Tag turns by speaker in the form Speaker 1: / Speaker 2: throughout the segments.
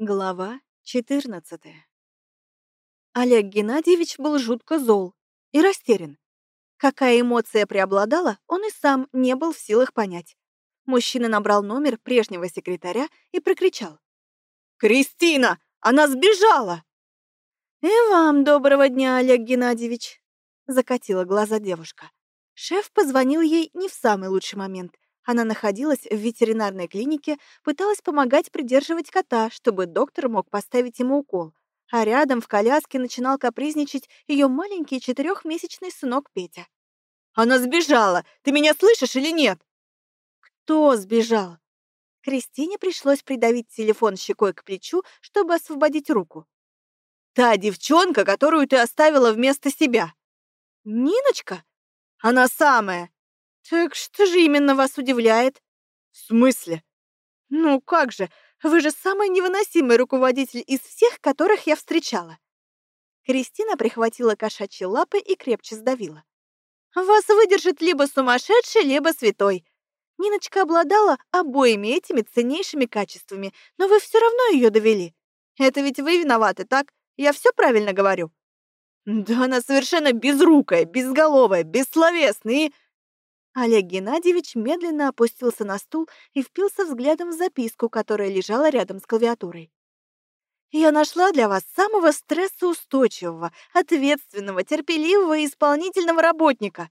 Speaker 1: Глава 14 Олег Геннадьевич был жутко зол и растерян. Какая эмоция преобладала, он и сам не был в силах понять. Мужчина набрал номер прежнего секретаря и прокричал. «Кристина! Она сбежала!» «И вам доброго дня, Олег Геннадьевич!» Закатила глаза девушка. Шеф позвонил ей не в самый лучший момент. Она находилась в ветеринарной клинике, пыталась помогать придерживать кота, чтобы доктор мог поставить ему укол. А рядом в коляске начинал капризничать ее маленький четырехмесячный сынок Петя. «Она сбежала! Ты меня слышишь или нет?» «Кто сбежал?» Кристине пришлось придавить телефон щекой к плечу, чтобы освободить руку. «Та девчонка, которую ты оставила вместо себя». «Ниночка? Она самая!» «Так что же именно вас удивляет?» «В смысле?» «Ну как же, вы же самый невыносимый руководитель из всех, которых я встречала». Кристина прихватила кошачьи лапы и крепче сдавила. «Вас выдержит либо сумасшедший, либо святой. Ниночка обладала обоими этими ценнейшими качествами, но вы все равно ее довели. Это ведь вы виноваты, так? Я все правильно говорю?» «Да она совершенно безрукая, безголовая, бессловесная и...» Олег Геннадьевич медленно опустился на стул и впился взглядом в записку, которая лежала рядом с клавиатурой. «Я нашла для вас самого стрессоустойчивого, ответственного, терпеливого и исполнительного работника!»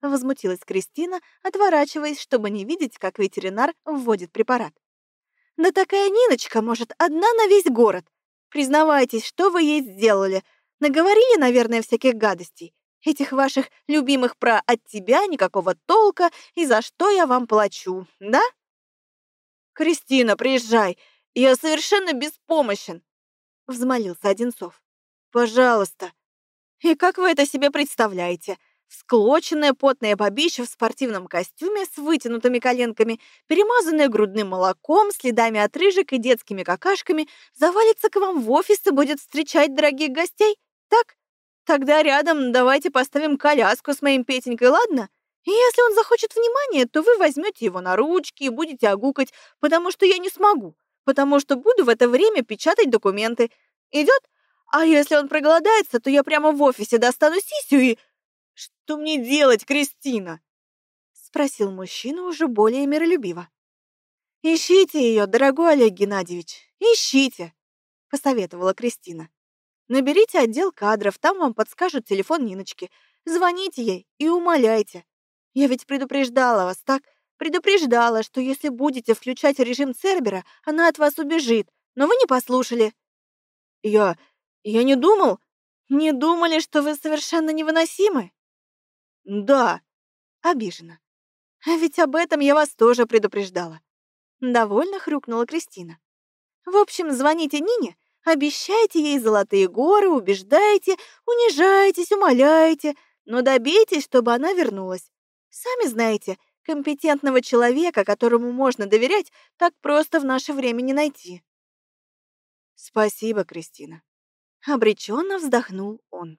Speaker 1: Возмутилась Кристина, отворачиваясь, чтобы не видеть, как ветеринар вводит препарат. «Да такая Ниночка, может, одна на весь город! Признавайтесь, что вы ей сделали? Наговорили, наверное, всяких гадостей. Этих ваших любимых про «от тебя никакого толка» и «за что я вам плачу», да? «Кристина, приезжай! Я совершенно беспомощен!» — взмолился Одинцов. «Пожалуйста!» «И как вы это себе представляете?» Всклоченное потное бабище в спортивном костюме с вытянутыми коленками, перемазанное грудным молоком, следами отрыжек и детскими какашками, завалится к вам в офис и будет встречать дорогих гостей? Так? Тогда рядом давайте поставим коляску с моим Петенькой, ладно? И если он захочет внимания, то вы возьмете его на ручки и будете огукать, потому что я не смогу, потому что буду в это время печатать документы. Идет? А если он проголодается, то я прямо в офисе достану сисю и... Что мне делать, Кристина? Спросил мужчина уже более миролюбиво. Ищите ее, дорогой Олег Геннадьевич, ищите, посоветовала Кристина. Наберите отдел кадров, там вам подскажут телефон Ниночки. Звоните ей и умоляйте. Я ведь предупреждала вас, так? Предупреждала, что если будете включать режим Цербера, она от вас убежит. Но вы не послушали. Я... я не думал. Не думали, что вы совершенно невыносимы? Да. Обижена. А ведь об этом я вас тоже предупреждала. Довольно хрюкнула Кристина. В общем, звоните Нине, Обещайте ей золотые горы, убеждайте, унижайтесь, умоляйте, но добейтесь, чтобы она вернулась. Сами знаете, компетентного человека, которому можно доверять, так просто в наше время не найти. Спасибо, Кристина. Обреченно вздохнул он.